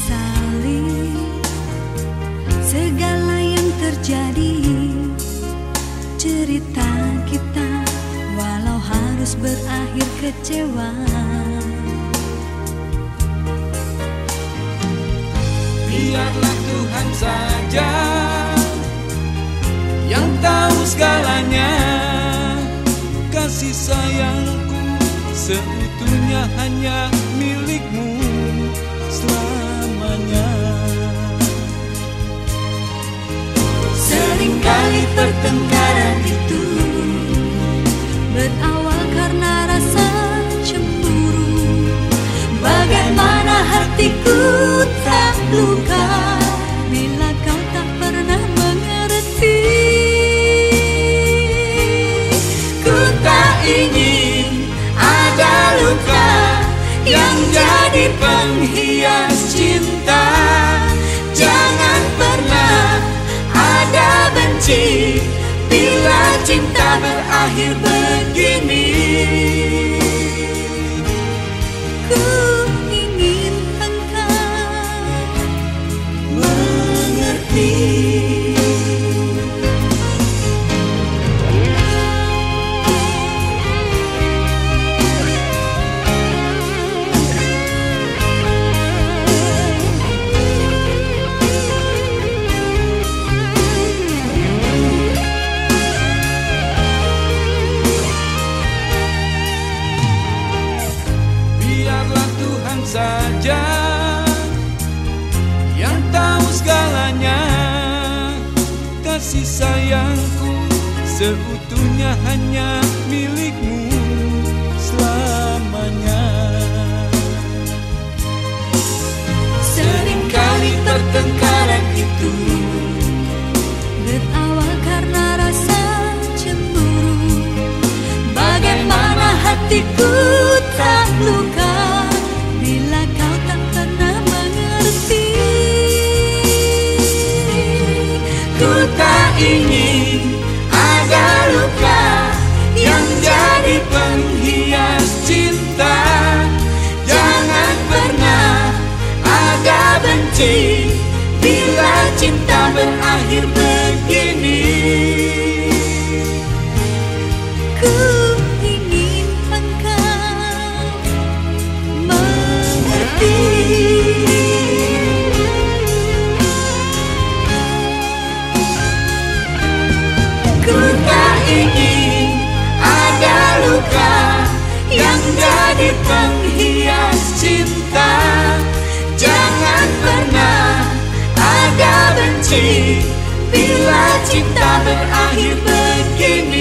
sesali segala yang terjadi cerita kita walau harus berakhir kecewa. Biarlah Tuhan saja yang tahu segalanya. Kasih sayangku seutuhnya hanya milikmu. Selamanya pertengkaran itu. Berawal karena rasa cemburu. Bagaimana hatiku tak luka bila kau tak pernah mengerti? Ku tak ingin ada luka yang jadi penghias cinta berakhir begini. Ku ingin engkau mengerti saja yang tahu segalanya. Kasih sayangku seutuhnya hanya milikmu selamanya. Seringkali pertengkaran itu Berawal karena rasa cemburu. Bagaimana hatiku tak luka Ku tak ingin penghias cinta. Jangan pernah ada benci. Bila cinta berakhir begini